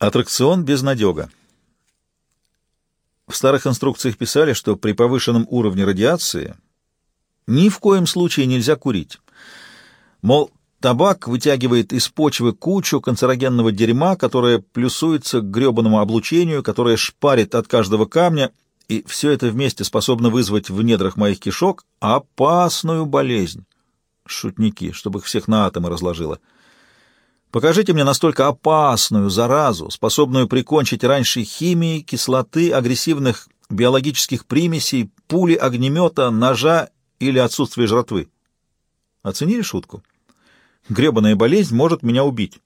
Аттракцион безнадега. В старых инструкциях писали, что при повышенном уровне радиации ни в коем случае нельзя курить. Мол, табак вытягивает из почвы кучу канцерогенного дерьма, которое плюсуется к гребаному облучению, которое шпарит от каждого камня, и все это вместе способно вызвать в недрах моих кишок опасную болезнь. Шутники, чтобы их всех на атомы разложило. Покажите мне настолько опасную заразу, способную прикончить раньше химии, кислоты, агрессивных биологических примесей, пули огнемета, ножа или отсутствие жратвы. Оценили шутку? Гребаная болезнь может меня убить.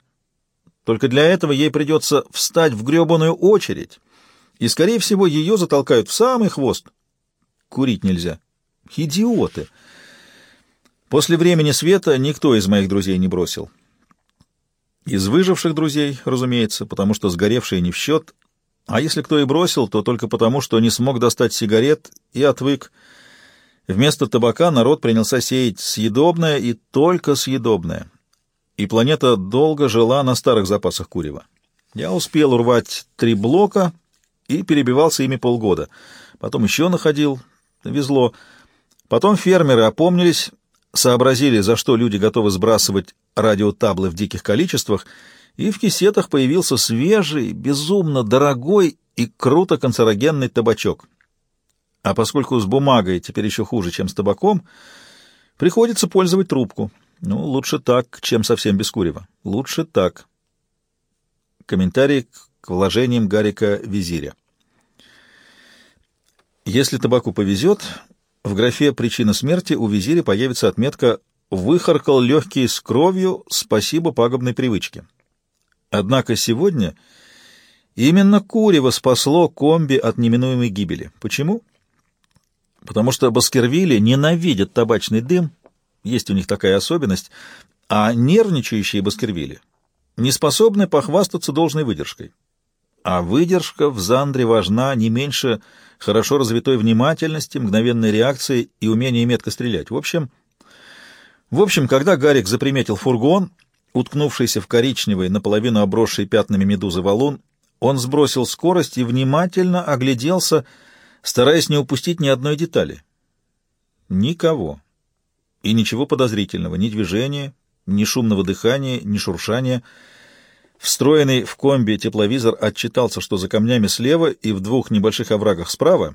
Только для этого ей придется встать в гребаную очередь, и, скорее всего, ее затолкают в самый хвост. Курить нельзя. Идиоты! После времени света никто из моих друзей не бросил. Из выживших друзей, разумеется, потому что сгоревшие не в счет, а если кто и бросил, то только потому, что не смог достать сигарет и отвык. Вместо табака народ принялся сеять съедобное и только съедобное. И планета долго жила на старых запасах курева. Я успел урвать три блока и перебивался ими полгода. Потом еще находил, везло. Потом фермеры опомнились, сообразили, за что люди готовы сбрасывать радиотаблы в диких количествах, и в кисетах появился свежий, безумно дорогой и круто канцерогенный табачок. А поскольку с бумагой теперь еще хуже, чем с табаком, приходится пользовать трубку. Ну, лучше так, чем совсем без курева. Лучше так. Комментарий к вложениям Гарика Визиря. Если табаку повезет, в графе «Причина смерти» у Визиря появится отметка выхаркал легкие с кровью, спасибо пагубной привычке. Однако сегодня именно Курево спасло комби от неминуемой гибели. Почему? Потому что Баскервилли ненавидят табачный дым, есть у них такая особенность, а нервничающие Баскервилли не способны похвастаться должной выдержкой. А выдержка в Зандре важна не меньше хорошо развитой внимательности, мгновенной реакции и умения метко стрелять. В общем, в общем, когда Гарик заприметил фургон, уткнувшийся в коричневый, наполовину обросший пятнами медузы валун, он сбросил скорость и внимательно огляделся, стараясь не упустить ни одной детали. Никого. И ничего подозрительного, ни движения, ни шумного дыхания, ни шуршания. Встроенный в комби тепловизор отчитался, что за камнями слева и в двух небольших оврагах справа,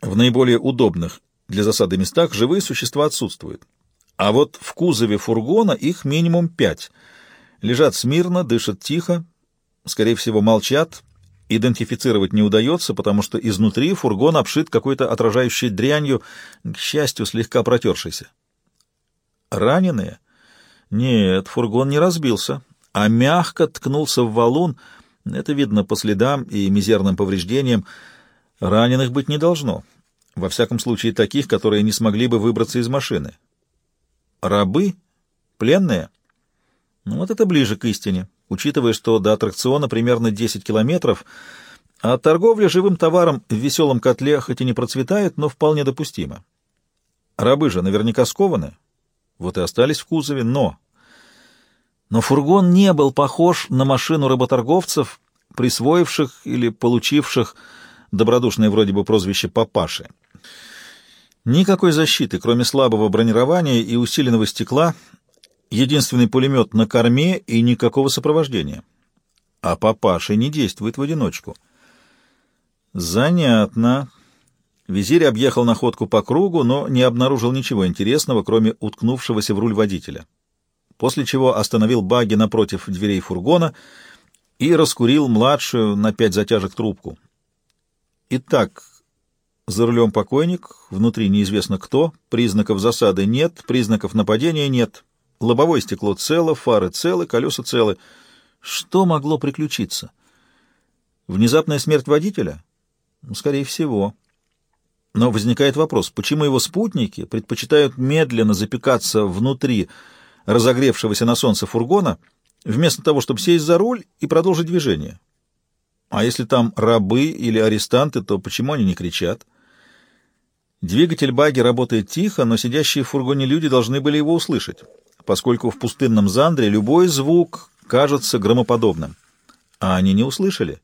в наиболее удобных для засады местах, живые существа отсутствуют. А вот в кузове фургона их минимум пять. Лежат смирно, дышат тихо, скорее всего, молчат. Идентифицировать не удается, потому что изнутри фургон обшит какой-то отражающей дрянью, к счастью, слегка протершейся. Раненые? Нет, фургон не разбился, а мягко ткнулся в валун. Это видно по следам и мизерным повреждениям. Раненых быть не должно. Во всяком случае, таких, которые не смогли бы выбраться из машины. Рабы? Пленные? Ну, вот это ближе к истине, учитывая, что до аттракциона примерно 10 километров, а торговля живым товаром в веселом котле хоть и не процветает, но вполне допустима. Рабы же наверняка скованы, вот и остались в кузове, но... Но фургон не был похож на машину работорговцев, присвоивших или получивших добродушное вроде бы прозвище «папаши». Никакой защиты, кроме слабого бронирования и усиленного стекла, единственный пулемет на корме и никакого сопровождения. А папаша не действует в одиночку. Занятно. Визирь объехал находку по кругу, но не обнаружил ничего интересного, кроме уткнувшегося в руль водителя. После чего остановил баги напротив дверей фургона и раскурил младшую на пять затяжек трубку. Итак, за рулем покойник, внутри неизвестно кто, признаков засады нет, признаков нападения нет. Лобовое стекло цело, фары целы, колеса целы. Что могло приключиться? Внезапная смерть водителя? Скорее всего. Но возникает вопрос, почему его спутники предпочитают медленно запекаться внутри разогревшегося на солнце фургона, вместо того, чтобы сесть за руль и продолжить движение? А если там рабы или арестанты, то почему они не кричат? Двигатель баги работает тихо, но сидящие в фургоне люди должны были его услышать, поскольку в пустынном Зандре любой звук кажется громоподобным. а они не услышали.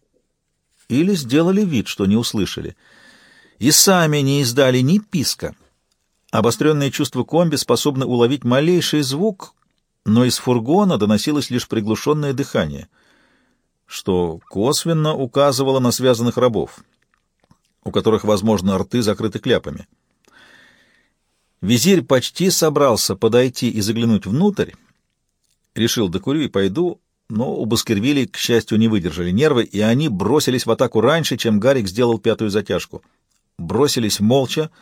Или сделали вид, что не услышали. И сами не издали ни писка. Обостренные чувства комби способны уловить малейший звук, но из фургона доносилось лишь приглушенное дыхание, что косвенно указывало на связанных рабов, у которых, возможно, рты закрыты кляпами. Визирь почти собрался подойти и заглянуть внутрь, решил, докурю и пойду, но у Баскервилей, к счастью, не выдержали нервы, и они бросились в атаку раньше, чем Гарик сделал пятую затяжку. Бросились молча,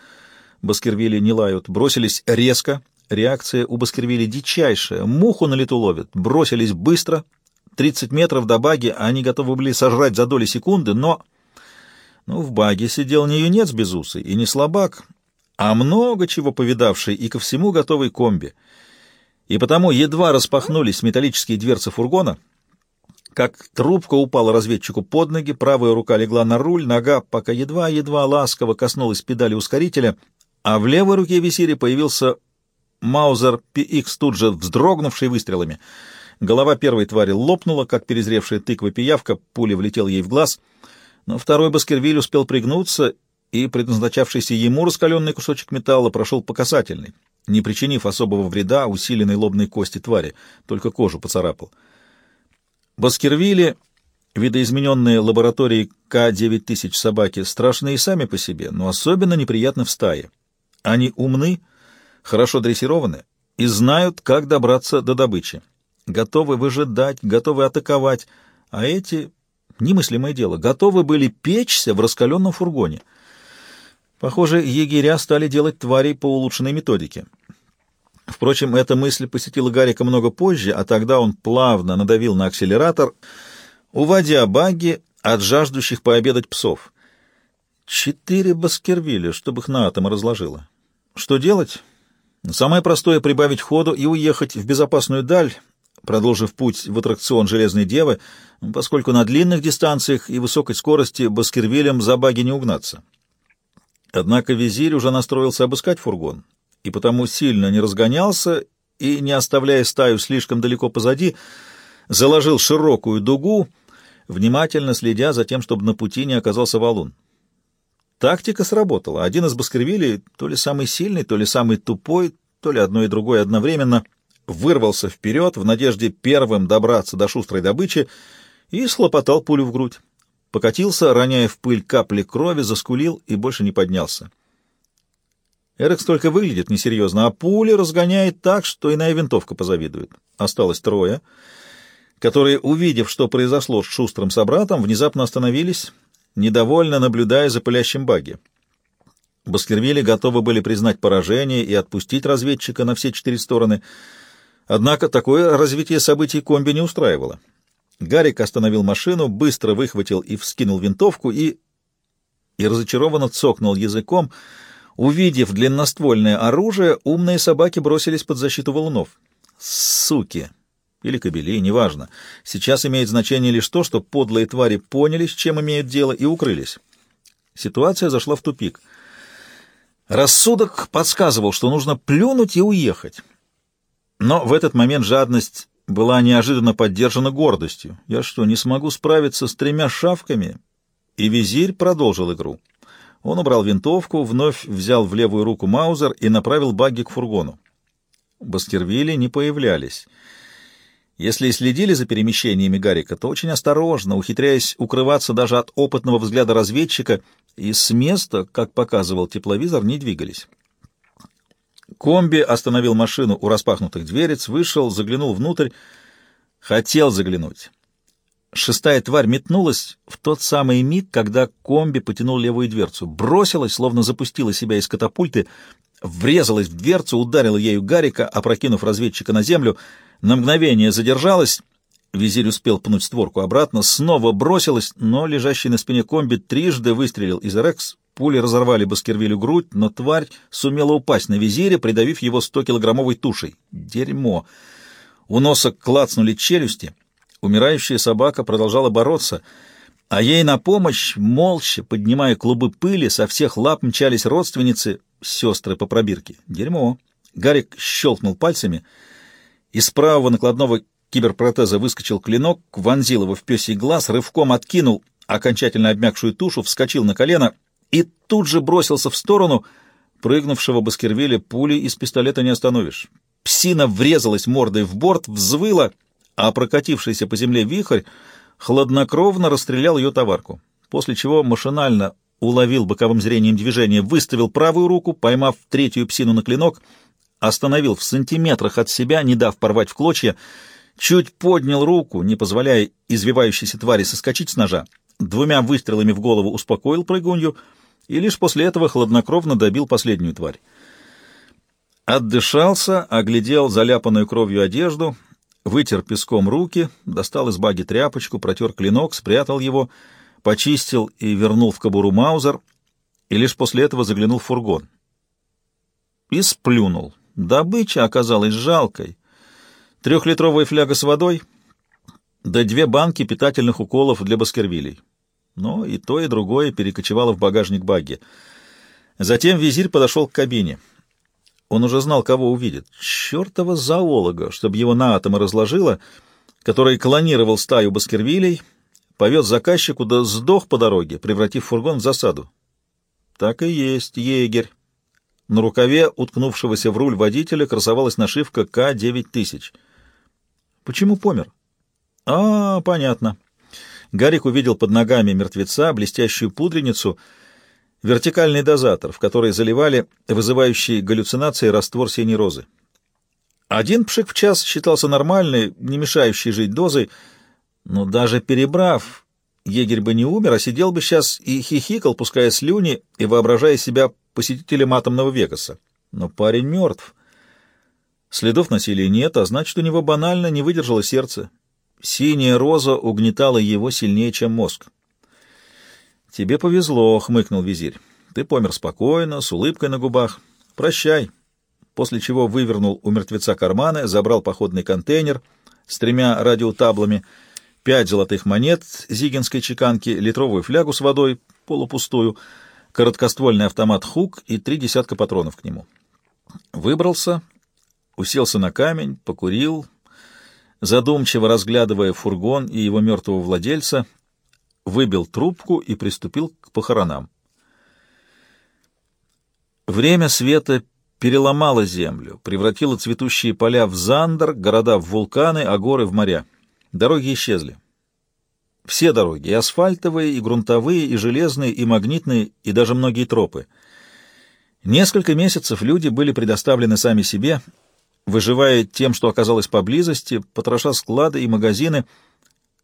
Баскервилли не лают, бросились резко, реакция у Баскервилли дичайшая, муху на лету ловят, бросились быстро, 30 метров до баги они готовы были сожрать за доли секунды, но... Ну, в баге сидел не юнец безусый и не слабак, а много чего повидавший и ко всему готовый комби — и потому едва распахнулись металлические дверцы фургона, как трубка упала разведчику под ноги, правая рука легла на руль, нога пока едва-едва ласково коснулась педали ускорителя, а в левой руке висири появился Маузер PX, тут же вздрогнувший выстрелами. Голова первой твари лопнула, как перезревшая тыква-пиявка, пуля влетела ей в глаз, но второй Баскервиль успел пригнуться, и предназначавшийся ему раскаленный кусочек металла прошел по касательной не причинив особого вреда усиленной лобной кости твари, только кожу поцарапал. Баскервилли, видоизмененные лабораторией К-9000 собаки, страшны и сами по себе, но особенно неприятны в стае. Они умны, хорошо дрессированы и знают, как добраться до добычи. Готовы выжидать, готовы атаковать, а эти, немыслимое дело, готовы были печься в раскаленном фургоне — Похоже, егеря стали делать тварей по улучшенной методике. Впрочем, эта мысль посетила Гарика много позже, а тогда он плавно надавил на акселератор, уводя багги от жаждущих пообедать псов. Четыре баскервилля, чтобы их на атомы разложило. Что делать? Самое простое — прибавить ходу и уехать в безопасную даль, продолжив путь в аттракцион «Железной девы», поскольку на длинных дистанциях и высокой скорости баскервилям за баги не угнаться. Однако визирь уже настроился обыскать фургон, и потому сильно не разгонялся и, не оставляя стаю слишком далеко позади, заложил широкую дугу, внимательно следя за тем, чтобы на пути не оказался валун. Тактика сработала. Один из баскервилей, то ли самый сильный, то ли самый тупой, то ли одно и другое одновременно, вырвался вперед в надежде первым добраться до шустрой добычи и слопотал пулю в грудь покатился, роняя в пыль капли крови, заскулил и больше не поднялся. Эрекс только выглядит несерьезно, а пули разгоняет так, что иная винтовка позавидует. Осталось трое, которые, увидев, что произошло с шустрым собратом, внезапно остановились, недовольно наблюдая за пылящим баги. Баскервилли готовы были признать поражение и отпустить разведчика на все четыре стороны, однако такое развитие событий комби не устраивало. Гарик остановил машину, быстро выхватил и вскинул винтовку и... и разочарованно цокнул языком. Увидев длинноствольное оружие, умные собаки бросились под защиту валунов. Суки! Или кобели, неважно. Сейчас имеет значение лишь то, что подлые твари поняли, с чем имеют дело, и укрылись. Ситуация зашла в тупик. Рассудок подсказывал, что нужно плюнуть и уехать. Но в этот момент жадность была неожиданно поддержана гордостью. Я что, не смогу справиться с тремя шавками? И визирь продолжил игру. Он убрал винтовку, вновь взял в левую руку Маузер и направил багги к фургону. Баскервилли не появлялись. Если и следили за перемещениями Гарика, то очень осторожно, ухитряясь укрываться даже от опытного взгляда разведчика, и с места, как показывал тепловизор, не двигались. Комби остановил машину у распахнутых дверец, вышел, заглянул внутрь. Хотел заглянуть. Шестая тварь метнулась в тот самый миг, когда комби потянул левую дверцу. Бросилась, словно запустила себя из катапульты, врезалась в дверцу, ударила ею Гарика, опрокинув разведчика на землю. На мгновение задержалась. Визирь успел пнуть створку обратно, снова бросилась, но лежащий на спине комби трижды выстрелил из «Рекс», Пули разорвали Баскервилю грудь, но тварь сумела упасть на визире, придавив его 100-килограммовой тушей. Дерьмо! У носа клацнули челюсти. Умирающая собака продолжала бороться, а ей на помощь, молча, поднимая клубы пыли, со всех лап мчались родственницы, сестры по пробирке. Дерьмо! Гарик щелкнул пальцами. Из правого накладного киберпротеза выскочил клинок, вонзил его в пёсий глаз, рывком откинул окончательно обмякшую тушу, вскочил на колено и тут же бросился в сторону прыгнувшего Баскервилля пули из пистолета не остановишь. Псина врезалась мордой в борт, взвыла, а прокатившийся по земле вихрь хладнокровно расстрелял ее товарку, после чего машинально уловил боковым зрением движение, выставил правую руку, поймав третью псину на клинок, остановил в сантиметрах от себя, не дав порвать в клочья, чуть поднял руку, не позволяя извивающейся твари соскочить с ножа, двумя выстрелами в голову успокоил прыгунью и лишь после этого хладнокровно добил последнюю тварь. Отдышался, оглядел заляпанную кровью одежду, вытер песком руки, достал из баги тряпочку, протер клинок, спрятал его — почистил и вернул в кобуру Маузер, и лишь после этого заглянул в фургон. И сплюнул. Добыча оказалась жалкой. Трехлитровая фляга с водой, да две банки питательных уколов для баскервилей. Но и то, и другое перекочевало в багажник багги. Затем визирь подошел к кабине. Он уже знал, кого увидит. Чертова зоолога, чтобы его на атомы разложило, который клонировал стаю баскервилей — повез заказчику, да сдох по дороге, превратив фургон в засаду. Так и есть, егерь. На рукаве уткнувшегося в руль водителя красовалась нашивка К-9000. Почему помер? А, понятно. Гарик увидел под ногами мертвеца блестящую пудреницу, вертикальный дозатор, в который заливали вызывающий галлюцинации раствор синей розы. Один пшик в час считался нормальной, не мешающей жить дозой, но даже перебрав, егерь бы не умер, а сидел бы сейчас и хихикал, пуская слюни и воображая себя посетителем атомного Вегаса. Но парень мертв. Следов насилия нет, а значит, у него банально не выдержало сердце. Синяя роза угнетала его сильнее, чем мозг. «Тебе повезло», — хмыкнул визирь. «Ты помер спокойно, с улыбкой на губах. Прощай». После чего вывернул у мертвеца карманы, забрал походный контейнер с тремя радиотаблами — пять золотых монет зигинской чеканки, литровую флягу с водой, полупустую, короткоствольный автомат «Хук» и три десятка патронов к нему. Выбрался, уселся на камень, покурил, задумчиво разглядывая фургон и его мертвого владельца, выбил трубку и приступил к похоронам. Время света переломало землю, превратило цветущие поля в зандер, города в вулканы, а горы в моря. Дороги исчезли. Все дороги, и асфальтовые, и грунтовые, и железные, и магнитные, и даже многие тропы. Несколько месяцев люди были предоставлены сами себе, выживая тем, что оказалось поблизости, потроша склады и магазины,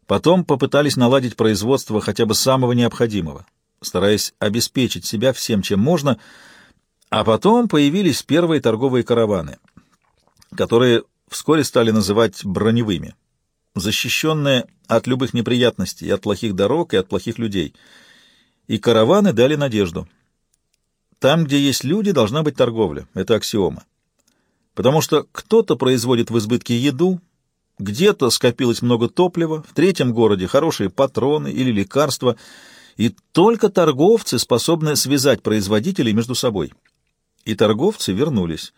потом попытались наладить производство хотя бы самого необходимого, стараясь обеспечить себя всем, чем можно, а потом появились первые торговые караваны, которые вскоре стали называть броневыми защищенная от любых неприятностей, от плохих дорог, и от плохих людей. И караваны дали надежду. Там, где есть люди, должна быть торговля. Это аксиома. Потому что кто-то производит в избытке еду, где-то скопилось много топлива, в третьем городе хорошие патроны или лекарства, и только торговцы способны связать производителей между собой. И торговцы вернулись.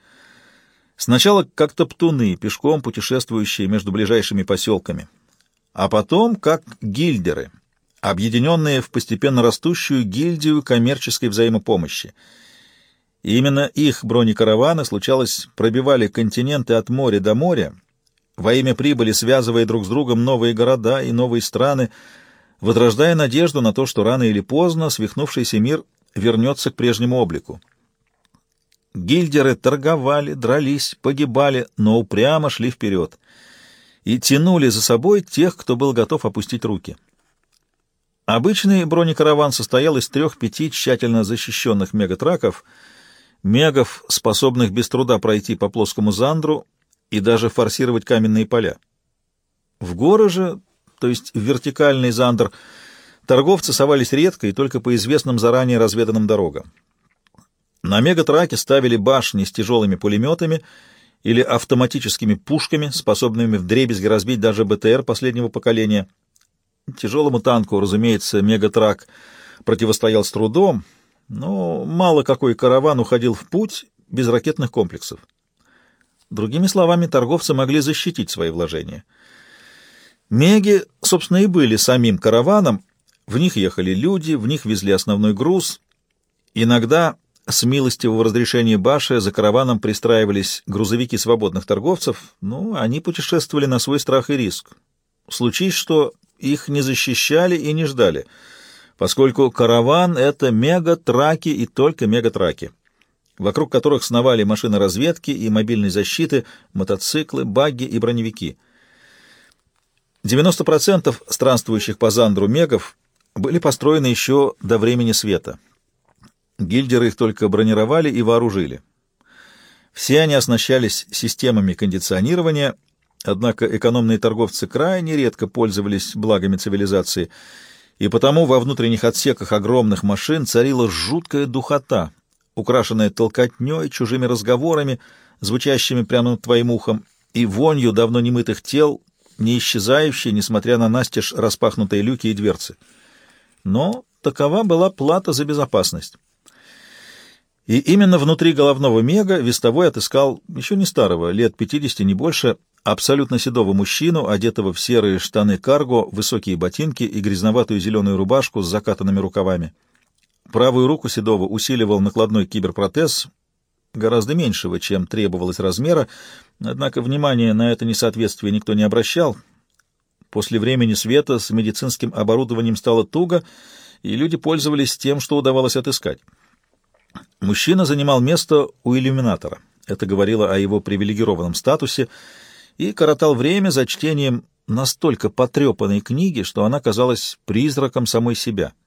Сначала как топтуны, пешком путешествующие между ближайшими поселками, а потом как гильдеры, объединенные в постепенно растущую гильдию коммерческой взаимопомощи. И именно их бронекараваны, случалось, пробивали континенты от моря до моря, во имя прибыли связывая друг с другом новые города и новые страны, возрождая надежду на то, что рано или поздно свихнувшийся мир вернется к прежнему облику. Гильдеры торговали, дрались, погибали, но упрямо шли вперед и тянули за собой тех, кто был готов опустить руки. Обычный бронекараван состоял из трех-пяти тщательно защищенных мегатраков, мегов, способных без труда пройти по плоскому зандру и даже форсировать каменные поля. В горы же, то есть в вертикальный зандр, торговцы совались редко и только по известным заранее разведанным дорогам. На мегатраке ставили башни с тяжелыми пулеметами или автоматическими пушками, способными вдребезги разбить даже БТР последнего поколения. Тяжелому танку, разумеется, мегатрак противостоял с трудом, но мало какой караван уходил в путь без ракетных комплексов. Другими словами, торговцы могли защитить свои вложения — Меги, собственно, и были самим караваном. В них ехали люди, в них везли основной груз. Иногда с милостивого разрешения Баши за караваном пристраивались грузовики свободных торговцев, но они путешествовали на свой страх и риск. Случись, что их не защищали и не ждали, поскольку караван — это мега-траки и только мега-траки, вокруг которых сновали машины разведки и мобильной защиты, мотоциклы, багги и броневики — 90% странствующих по Зандру мегов были построены еще до времени света. Гильдеры их только бронировали и вооружили. Все они оснащались системами кондиционирования, однако экономные торговцы крайне редко пользовались благами цивилизации, и потому во внутренних отсеках огромных машин царила жуткая духота, украшенная толкотней, чужими разговорами, звучащими прямо над твоим ухом, и вонью давно немытых тел, не исчезающей, несмотря на настежь распахнутые люки и дверцы. Но такова была плата за безопасность. И именно внутри головного мега Вестовой отыскал еще не старого, лет 50, не больше, абсолютно седого мужчину, одетого в серые штаны карго, высокие ботинки и грязноватую зеленую рубашку с закатанными рукавами. Правую руку седого усиливал накладной киберпротез, гораздо меньшего, чем требовалось размера, однако внимания на это несоответствие никто не обращал. После времени света с медицинским оборудованием стало туго, и люди пользовались тем, что удавалось отыскать. Мужчина занимал место у иллюминатора. Это говорило о его привилегированном статусе, и коротал время за чтением настолько потрепанной книги, что она казалась призраком самой себя —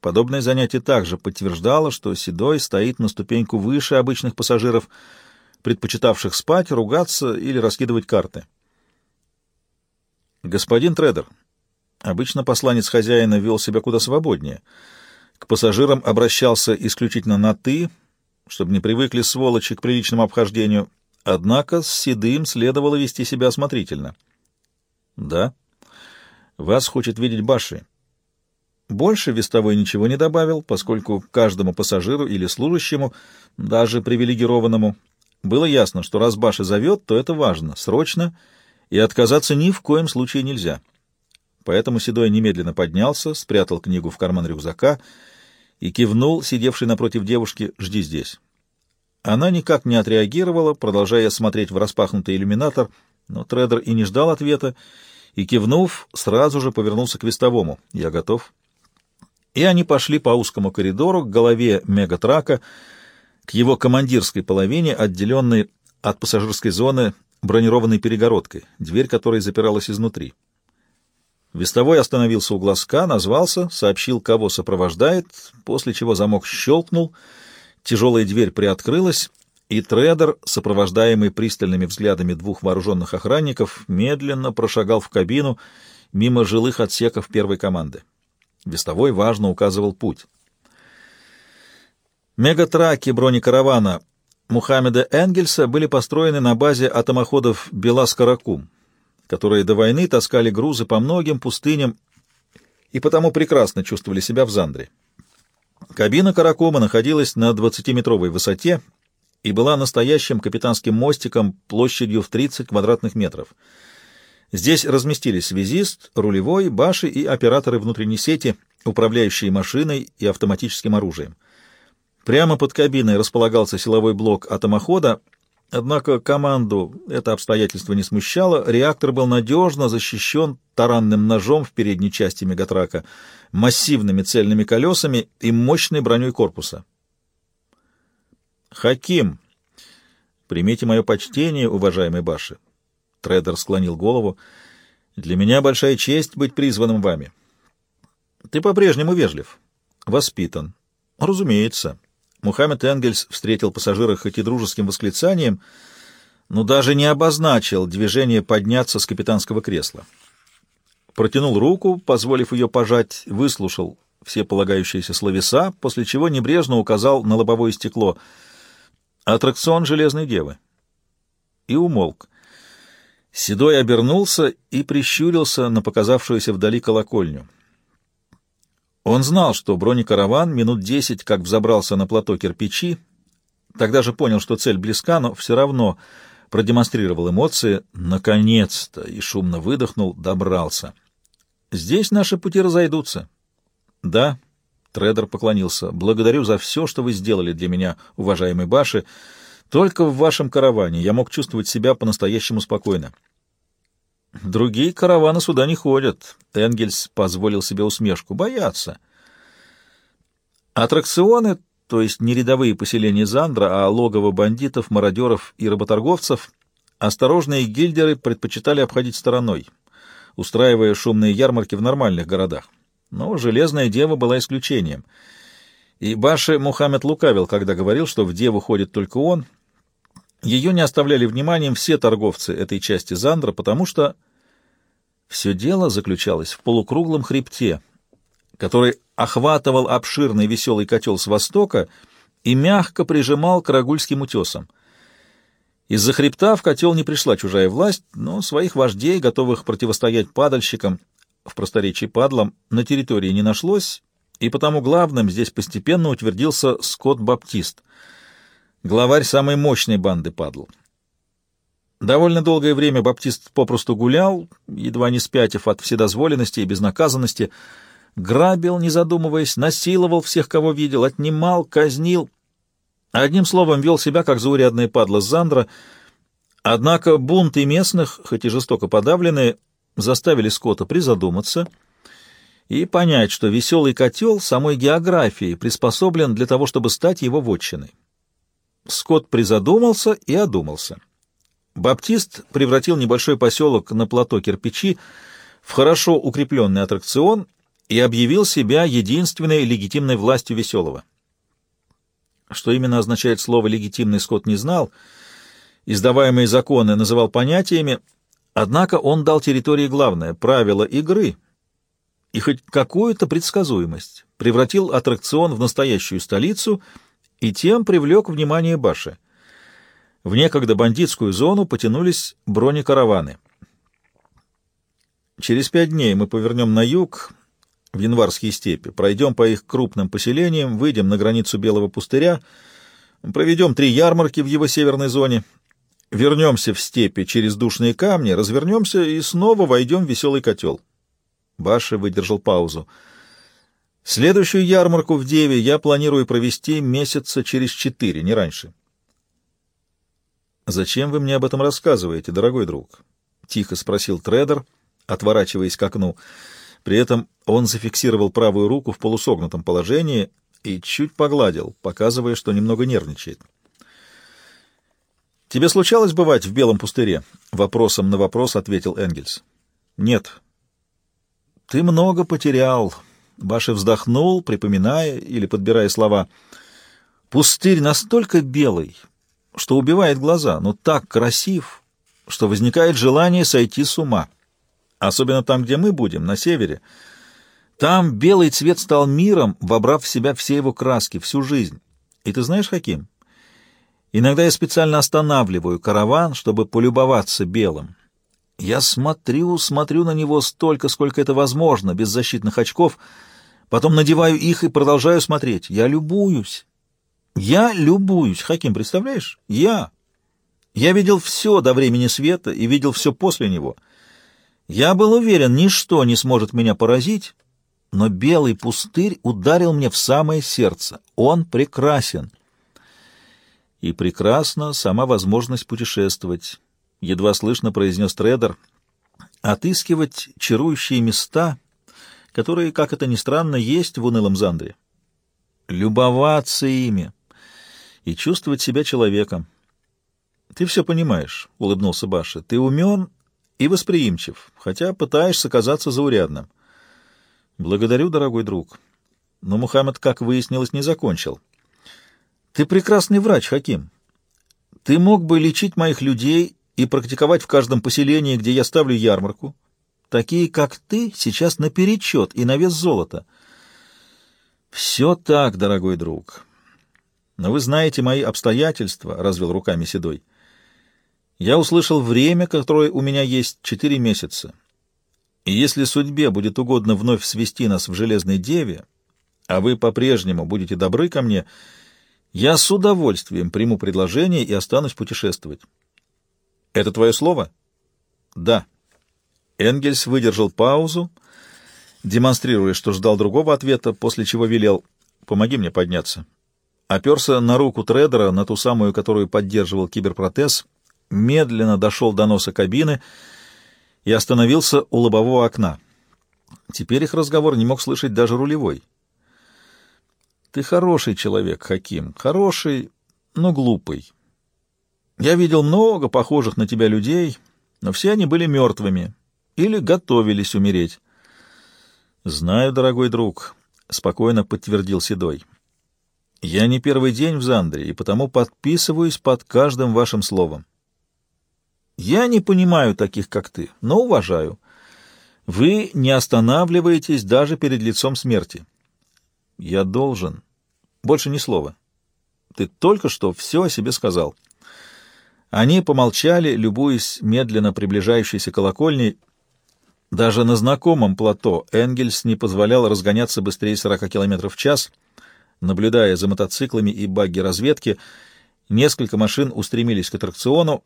Подобное занятие также подтверждало, что Седой стоит на ступеньку выше обычных пассажиров, предпочитавших спать, ругаться или раскидывать карты. «Господин Тредер», обычно посланец хозяина вел себя куда свободнее, к пассажирам обращался исключительно на «ты», чтобы не привыкли сволочи к приличному обхождению, однако с Седым следовало вести себя осмотрительно. «Да, вас хочет видеть Баши». Больше вестовой ничего не добавил, поскольку каждому пассажиру или служащему, даже привилегированному, было ясно, что раз Баша зовет, то это важно, срочно, и отказаться ни в коем случае нельзя. Поэтому Седой немедленно поднялся, спрятал книгу в карман рюкзака и кивнул, сидевший напротив девушки, «Жди здесь». Она никак не отреагировала, продолжая смотреть в распахнутый иллюминатор, но Тредер и не ждал ответа, и, кивнув, сразу же повернулся к вестовому. «Я готов» и они пошли по узкому коридору к голове мегатрака, к его командирской половине, отделенной от пассажирской зоны бронированной перегородкой, дверь которой запиралась изнутри. Вестовой остановился у глазка, назвался, сообщил, кого сопровождает, после чего замок щелкнул, тяжелая дверь приоткрылась, и трейдер, сопровождаемый пристальными взглядами двух вооруженных охранников, медленно прошагал в кабину мимо жилых отсеков первой команды. Вестовой важно указывал путь. Мегатраки бронекаравана Мухаммеда Энгельса были построены на базе атомоходов «Белас-Каракум», которые до войны таскали грузы по многим пустыням и потому прекрасно чувствовали себя в Зандре. Кабина «Каракума» находилась на 20-метровой высоте и была настоящим капитанским мостиком площадью в 30 квадратных метров — Здесь разместились связист, рулевой, баши и операторы внутренней сети, управляющие машиной и автоматическим оружием. Прямо под кабиной располагался силовой блок атомохода, однако команду это обстоятельство не смущало, реактор был надежно защищен таранным ножом в передней части мегатрака, массивными цельными колесами и мощной броней корпуса. «Хаким, примите мое почтение, уважаемый Баши», Тредер склонил голову. «Для меня большая честь быть призванным вами. Ты по-прежнему вежлив, воспитан. Разумеется». Мухаммед Энгельс встретил пассажира хоть и дружеским восклицанием, но даже не обозначил движение подняться с капитанского кресла. Протянул руку, позволив ее пожать, выслушал все полагающиеся словеса, после чего небрежно указал на лобовое стекло «Аттракцион Железной Девы» и умолк. Седой обернулся и прищурился на показавшуюся вдали колокольню. Он знал, что бронекараван минут десять как взобрался на плато кирпичи, тогда же понял, что цель близка, но все равно продемонстрировал эмоции. Наконец-то! И шумно выдохнул, добрался. Здесь наши пути разойдутся. Да, Тредер поклонился. Благодарю за все, что вы сделали для меня, уважаемый Баши. Только в вашем караване я мог чувствовать себя по-настоящему спокойно. Другие караваны сюда не ходят. Энгельс позволил себе усмешку. Боятся. Аттракционы, то есть не рядовые поселения Зандра, а логово бандитов, мародеров и работорговцев, осторожные гильдеры предпочитали обходить стороной, устраивая шумные ярмарки в нормальных городах. Но Железная Дева была исключением. И Баши Мухаммед лукавил, когда говорил, что в Деву ходит только он — ее не оставляли вниманием все торговцы этой части Зандра, потому что все дело заключалось в полукруглом хребте, который охватывал обширный веселый котел с востока и мягко прижимал к Рагульским утесам. Из-за хребта в котел не пришла чужая власть, но своих вождей, готовых противостоять падальщикам, в просторечии падлам, на территории не нашлось, и потому главным здесь постепенно утвердился Скотт Баптист — главарь самой мощной банды падал. Довольно долгое время Баптист попросту гулял, едва не спятив от вседозволенности и безнаказанности, грабил, не задумываясь, насиловал всех, кого видел, отнимал, казнил. Одним словом, вел себя, как заурядная падла Зандра. Однако бунты местных, хоть и жестоко подавленные, заставили Скотта призадуматься и понять, что веселый котел самой географии приспособлен для того, чтобы стать его вотчиной. Скотт призадумался и одумался. Баптист превратил небольшой поселок на плато кирпичи в хорошо укрепленный аттракцион и объявил себя единственной легитимной властью Веселого. Что именно означает слово «легитимный» Скотт не знал, издаваемые законы называл понятиями, однако он дал территории главное — правила игры и хоть какую-то предсказуемость, превратил аттракцион в настоящую столицу — и тем привлек внимание Баши. В некогда бандитскую зону потянулись бронекараваны. Через пять дней мы повернем на юг, в январские степи, пройдем по их крупным поселениям, выйдем на границу Белого пустыря, проведем три ярмарки в его северной зоне, вернемся в степи через душные камни, развернемся и снова войдем в веселый котел. Баша выдержал паузу. Следующую ярмарку в Деве я планирую провести месяца через четыре, не раньше. «Зачем вы мне об этом рассказываете, дорогой друг?» — тихо спросил трейдер, отворачиваясь к окну. При этом он зафиксировал правую руку в полусогнутом положении и чуть погладил, показывая, что немного нервничает. «Тебе случалось бывать в Белом пустыре?» — вопросом на вопрос ответил Энгельс. «Нет». «Ты много потерял», Баши вздохнул, припоминая или подбирая слова. «Пустырь настолько белый, что убивает глаза, но так красив, что возникает желание сойти с ума. Особенно там, где мы будем, на севере. Там белый цвет стал миром, вобрав в себя все его краски, всю жизнь. И ты знаешь, Хаким, иногда я специально останавливаю караван, чтобы полюбоваться белым. Я смотрю, смотрю на него столько, сколько это возможно, без защитных очков — Потом надеваю их и продолжаю смотреть. Я любуюсь. Я любуюсь. Хаким, представляешь? Я. Я видел все до времени света и видел все после него. Я был уверен, ничто не сможет меня поразить, но белый пустырь ударил мне в самое сердце. Он прекрасен. И прекрасна сама возможность путешествовать, — едва слышно произнес трейдер. Отыскивать чарующие места — которые, как это ни странно, есть в унылом Зандре. Любоваться ими и чувствовать себя человеком. «Ты все понимаешь», — улыбнулся Баша. «Ты умен и восприимчив, хотя пытаешься казаться заурядным». «Благодарю, дорогой друг». Но Мухаммед, как выяснилось, не закончил. «Ты прекрасный врач, Хаким. Ты мог бы лечить моих людей и практиковать в каждом поселении, где я ставлю ярмарку, Такие, как ты, сейчас наперечет и на вес золота. Все так, дорогой друг. Но вы знаете мои обстоятельства, — развел руками Седой. Я услышал время, которое у меня есть, четыре месяца. И если судьбе будет угодно вновь свести нас в Железной Деве, а вы по-прежнему будете добры ко мне, я с удовольствием приму предложение и останусь путешествовать. Это твое слово? Да. Энгельс выдержал паузу, демонстрируя, что ждал другого ответа, после чего велел «Помоги мне подняться». Оперся на руку трейдера, на ту самую, которую поддерживал киберпротез, медленно дошел до носа кабины и остановился у лобового окна. Теперь их разговор не мог слышать даже рулевой. «Ты хороший человек, Хаким, хороший, но глупый. Я видел много похожих на тебя людей, но все они были мертвыми или готовились умереть. «Знаю, дорогой друг», — спокойно подтвердил Седой. «Я не первый день в Зандре, и потому подписываюсь под каждым вашим словом. Я не понимаю таких, как ты, но уважаю. Вы не останавливаетесь даже перед лицом смерти. Я должен. Больше ни слова. Ты только что все о себе сказал». Они помолчали, любуясь медленно приближающейся колокольней, даже на знакомом плато Энгельс не позволял разгоняться быстрее 40 км в час. Наблюдая за мотоциклами и багги разведки, несколько машин устремились к аттракциону.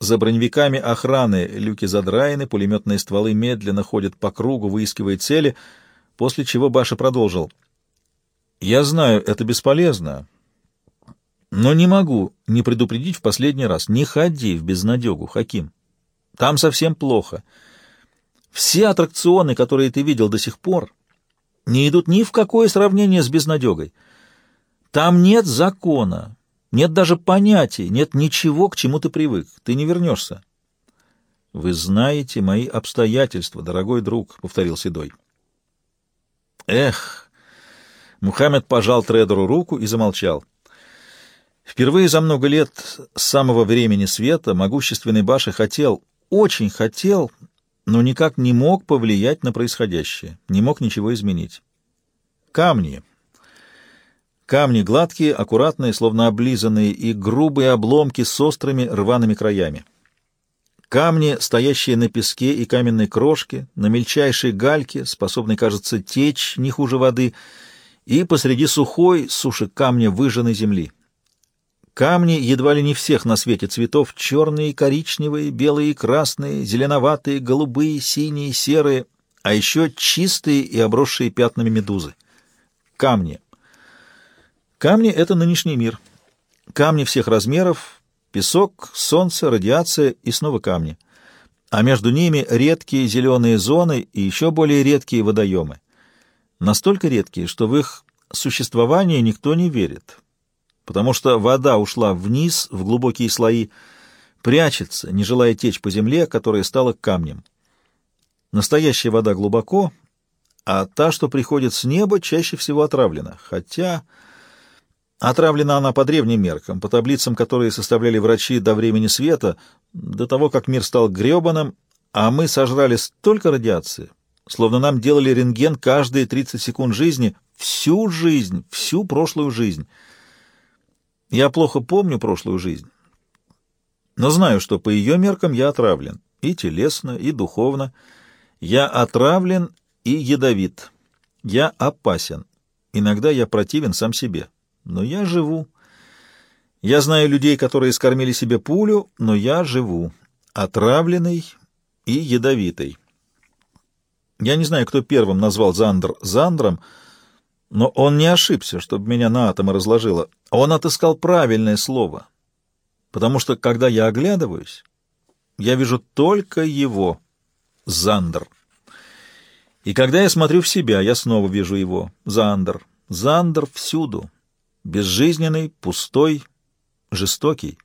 За броневиками охраны люки задраены, пулеметные стволы медленно ходят по кругу, выискивая цели, после чего Баша продолжил. «Я знаю, это бесполезно, но не могу не предупредить в последний раз. Не ходи в безнадегу, Хаким. Там совсем плохо». Все аттракционы, которые ты видел до сих пор, не идут ни в какое сравнение с безнадегой. Там нет закона, нет даже понятий, нет ничего, к чему ты привык. Ты не вернешься. — Вы знаете мои обстоятельства, дорогой друг, — повторил Седой. — Эх! Мухаммед пожал трейдеру руку и замолчал. Впервые за много лет с самого времени света могущественный Баша хотел, очень хотел но никак не мог повлиять на происходящее, не мог ничего изменить. Камни. Камни гладкие, аккуратные, словно облизанные, и грубые обломки с острыми рваными краями. Камни, стоящие на песке и каменной крошке, на мельчайшей гальке, способной, кажется, течь не хуже воды, и посреди сухой суши камня выжженной земли. Камни едва ли не всех на свете цветов, черные коричневые, белые красные, зеленоватые, голубые, синие, серые, а еще чистые и обросшие пятнами медузы. Камни. Камни — это нынешний мир. Камни всех размеров, песок, солнце, радиация и снова камни. А между ними редкие зеленые зоны и еще более редкие водоемы. Настолько редкие, что в их существование никто не верит потому что вода ушла вниз, в глубокие слои, прячется, не желая течь по земле, которая стала камнем. Настоящая вода глубоко, а та, что приходит с неба, чаще всего отравлена, хотя отравлена она по древним меркам, по таблицам, которые составляли врачи до времени света, до того, как мир стал гребаным, а мы сожрали столько радиации, словно нам делали рентген каждые 30 секунд жизни, всю жизнь, всю прошлую жизнь. Я плохо помню прошлую жизнь, но знаю, что по ее меркам я отравлен и телесно, и духовно. Я отравлен и ядовит. Я опасен. Иногда я противен сам себе. Но я живу. Я знаю людей, которые скормили себе пулю, но я живу. Отравленный и ядовитый. Я не знаю, кто первым назвал Зандр Зандром, но он не ошибся, чтобы меня на атомы разложило. Он отыскал правильное слово. Потому что, когда я оглядываюсь, я вижу только его, Зандер. И когда я смотрю в себя, я снова вижу его, Зандер. Зандер всюду. Безжизненный, пустой, жестокий.